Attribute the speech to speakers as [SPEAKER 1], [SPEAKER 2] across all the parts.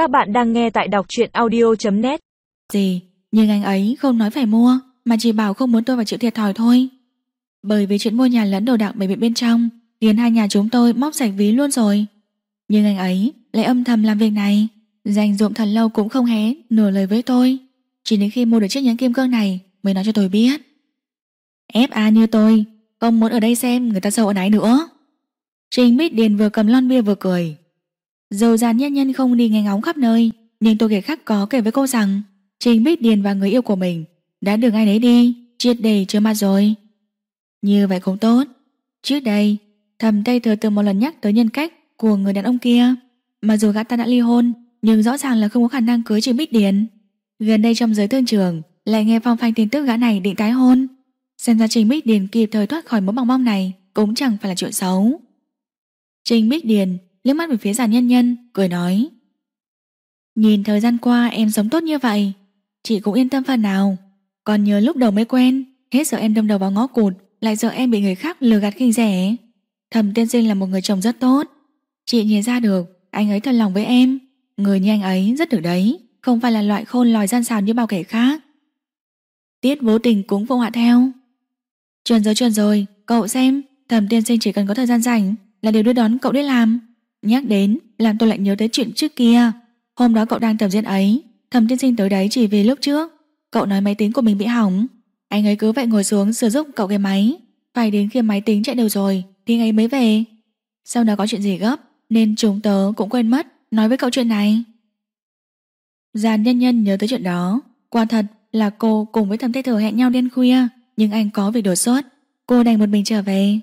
[SPEAKER 1] Các bạn đang nghe tại đọc truyện audio.net
[SPEAKER 2] Gì, nhưng anh ấy không nói phải mua Mà chỉ bảo không muốn tôi phải chịu thiệt thòi thôi. Bởi vì chuyện mua nhà lẫn đồ đạc bệnh viện bên trong Tiền hai nhà chúng tôi móc sạch ví luôn rồi. Nhưng anh ấy lại âm thầm làm việc này. Dành dụng thật lâu cũng không hé Nửa lời với tôi. Chỉ đến khi mua được chiếc nhẫn kim cương này Mới nói cho tôi biết. FA như tôi Không muốn ở đây xem người ta sâu ở ái nữa. Trình Bích Điền vừa cầm lon bia vừa cười. Dầu dàn nhân nhân không đi nghe ngóng khắp nơi, Nhưng tôi kể khắc có kể với cô rằng, Trình Bích Điền và người yêu của mình Đã được ai đấy đi, Triệt đề chưa mặt rồi. Như vậy cũng tốt. Trước đây, Thầm Tây Thừa từng một lần nhắc tới nhân cách Của người đàn ông kia. Mà dù gã ta đã ly hôn, Nhưng rõ ràng là không có khả năng cưới Trình Bích Điền. Gần đây trong giới thương trường, Lại nghe phong phanh tin tức gã này định tái hôn. Xem ra Trình Bích Điền kịp thời thoát khỏi mối bong bong này Cũng chẳng phải là chuyện xấu. Trình Bích Điền liếc mắt về phía giàn nhân nhân, Cười nói. Nhìn thời gian qua em sống tốt như vậy, Chị cũng yên tâm phần nào. Còn nhớ lúc đầu mới quen, Hết sợ em đâm đầu vào ngõ cụt, Lại sợ em bị người khác lừa gạt kinh rẻ. Thầm tiên sinh là một người chồng rất tốt. Chị nhìn ra được, Anh ấy thật lòng với em. Người như anh ấy rất được đấy, Không phải là loại khôn lòi gian xào như bao kẻ khác. Tiết vô tình cũng vô họa theo. Chuẩn rồi chuẩn rồi Cậu xem Thầm tiên sinh chỉ cần có thời gian rảnh Là đều đưa đón cậu đi làm. Nhắc đến, làm tôi lại nhớ tới chuyện trước kia. Hôm đó cậu đang tập diễn ấy, Thầm tiên sinh tới đấy chỉ vì lúc trước. Cậu nói máy tính của mình bị hỏng. Anh ấy cứ vậy ngồi xuống sửa giúp cậu cái máy. Phải đến khi máy tính chạy đều rồi, Thì anh ấy mới về. Sau đó có chuyện gì gấp, Nên chúng tớ cũng quên mất, Nói với cậu chuyện này. Giàn nhân nhân nhớ tới chuyện đó. Quả thật là cô cùng với thầm tê thừa hẹn nhau đêm khuya, Nhưng anh có việc đột xuất. Cô đành một mình trở về.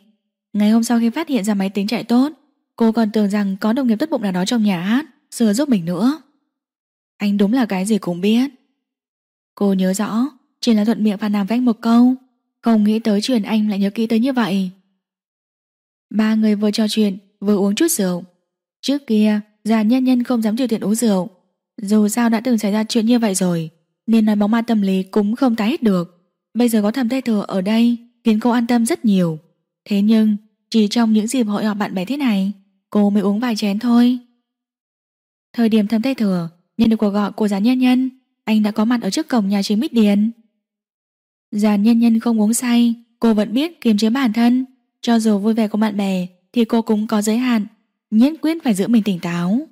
[SPEAKER 2] Ngày hôm sau khi phát hiện ra máy tính chạy tốt Cô còn tưởng rằng có đồng nghiệp tốt bụng nào đó trong nhà hát Sửa giúp mình nữa. Anh đúng là cái gì cũng biết. Cô nhớ rõ, Chỉ là thuận miệng phàn nàn vách một câu, Không nghĩ tới chuyện anh lại nhớ kỹ tới như vậy. Ba người vừa trò chuyện, Vừa uống chút rượu. Trước kia, già nhân nhân không dám chịu tiện uống rượu. Dù sao đã từng xảy ra chuyện như vậy rồi, Nên nói bóng ma tâm lý cũng không tái hết được. Bây giờ có thầm tay thừa ở đây Khiến cô an tâm rất nhiều. Thế nhưng, chỉ trong những dịp hội họp bạn bè thế này Cô mới uống vài chén thôi. Thời điểm thầm tay thừa Nhận được cuộc gọi của giàn nhân nhân, Anh đã có mặt ở trước cổng nhà chính Mít Điền. Giàn nhân nhân không uống say, Cô vẫn biết kiềm chế bản thân. Cho dù vui vẻ của bạn bè, Thì cô cũng có giới hạn, Nhất quyết phải giữ mình tỉnh táo.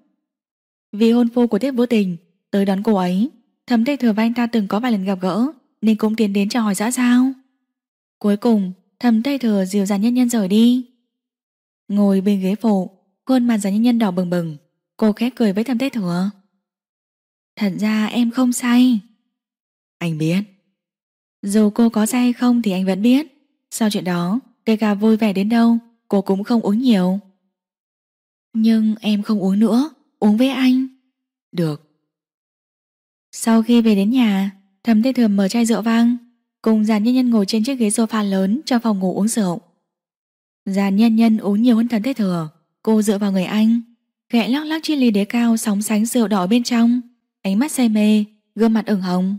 [SPEAKER 2] Vì hôn phu của Tiết Vô Tình, Tới đón cô ấy Thầm tay thừa và anh ta từng có vài lần gặp gỡ, Nên cũng tiến đến chào hỏi xã sao. Cuối cùng thầm tay thừa dìu giàn nhân nhân rời đi. Ngồi bên ghế phụ Khuôn mặt giàn nhân nhân đỏ bừng bừng. Cô khẽ cười với thầm tay thừa Thật ra em không say. Anh biết. Dù cô có say không thì anh vẫn biết. Sau chuyện đó Kể cả vui vẻ đến đâu Cô cũng không uống nhiều. Nhưng em không uống nữa Uống với anh. Được. Sau khi về đến nhà Thầm tê thường mở chai rượu vang Cùng giàn nhân nhân ngồi trên chiếc ghế sofa lớn Trong phòng ngủ uống rượu. Giàn nhân nhân uống nhiều hơn thần thế thừa Cô dựa vào người anh, Ghẹ lắc lắc chiếc ly đế cao sóng sánh rượu đỏ bên trong, Ánh mắt say mê, Gương mặt ửng hồng.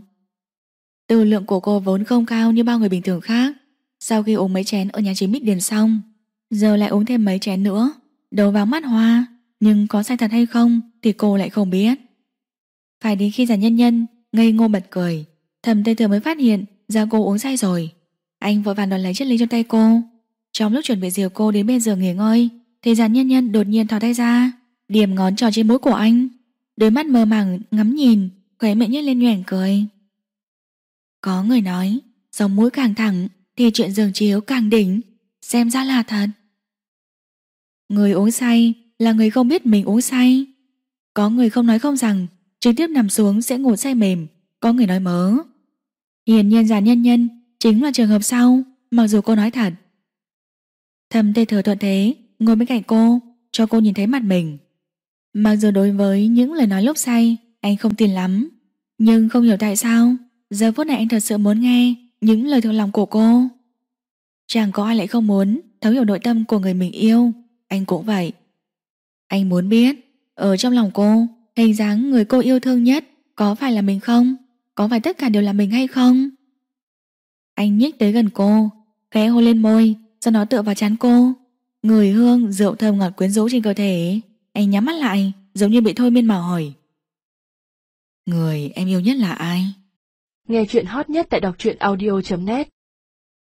[SPEAKER 2] Từ lượng của cô vốn không cao như bao người bình thường khác. Sau khi uống mấy chén ở nhà chính Mít Điền xong, Giờ lại uống thêm mấy chén nữa, Đầu vào mắt hoa. Nhưng có sai thật hay không Thì cô lại không biết. Phải đến khi giàn nhân nhân, Ngây ngô bật cười. Thầm tây thừa mới phát hiện ra cô uống say rồi. Anh vội vàng đón lấy chiếc ly trong tay cô. Trong lúc chuẩn bị diều cô đến bên giường nghỉ ngơi thì giàn nhân nhân đột nhiên thò tay ra, Điểm ngón trò trên mũi của anh. Đôi mắt mơ màng ngắm nhìn, Khóe miệng nhếch lên nhoẻn cười. Có người nói Sống mũi càng thẳng Thì chuyện giường chiếu càng đỉnh, Xem ra là thật. Người uống say là người không biết mình uống say. Có người không nói không rằng, Trực tiếp nằm xuống sẽ ngủ say mềm, Có người nói mớ. Hiển nhiên giàn nhân nhân Chính là trường hợp sau, Mặc dù cô nói thật. Thầm tê thừa thuận thế Ngồi bên cạnh cô, Cho cô nhìn thấy mặt mình. Mặc dù đối với những lời nói lúc say, Anh không tin lắm, Nhưng không hiểu tại sao, Giờ phút này anh thật sự muốn nghe Những lời thuộc lòng của cô. Chẳng có ai lại không muốn Thấu hiểu nội tâm của người mình yêu, Anh cũng vậy. Anh muốn biết, Ở trong lòng cô, Hình dáng người cô yêu thương nhất Có phải là mình không? Có phải tất cả đều là mình hay không? Anh nhích tới gần cô, Khẽ hôn lên môi, Sau đó tựa vào chán cô. Người hương, rượu thơm ngọt quyến rũ trên cơ thể. Anh nhắm mắt lại, Giống như bị thôi miên mà hỏi. Người em yêu nhất là ai?
[SPEAKER 1] Nghe chuyện hot nhất tại đọc truyện audio.net